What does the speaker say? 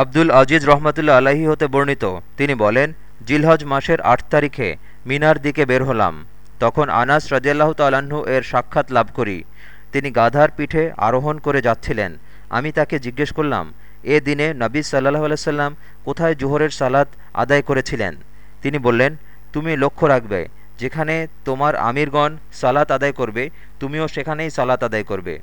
আব্দুল আজিজ রহমতুল্লা আলাহি হতে বর্ণিত। তিনি বলেন, জিলহজ মাসের আট তারিখে মিনার দিকে বের হলাম। তখন আনাস রাজিয়াল্লাহ তালাহু এর সাক্ষাৎ লাভ করি। তিনি গাধার পিঠে আরোহণ করে যাচ্ছিলেন। আমি তাকে জিজ্ঞেস করলাম, এ দিনে নবী সাল্লাহ আলাইসাল্লাম কোথায় জোহরের সালাত আদায় করেছিলেন? তিনি বললেন, তুমি লক্ষ্য রাখবে, যেখানে তোমার আমিরগণ সালাত আদায় করবে, তুমিও সেখানেই সালাত আদায় করবে।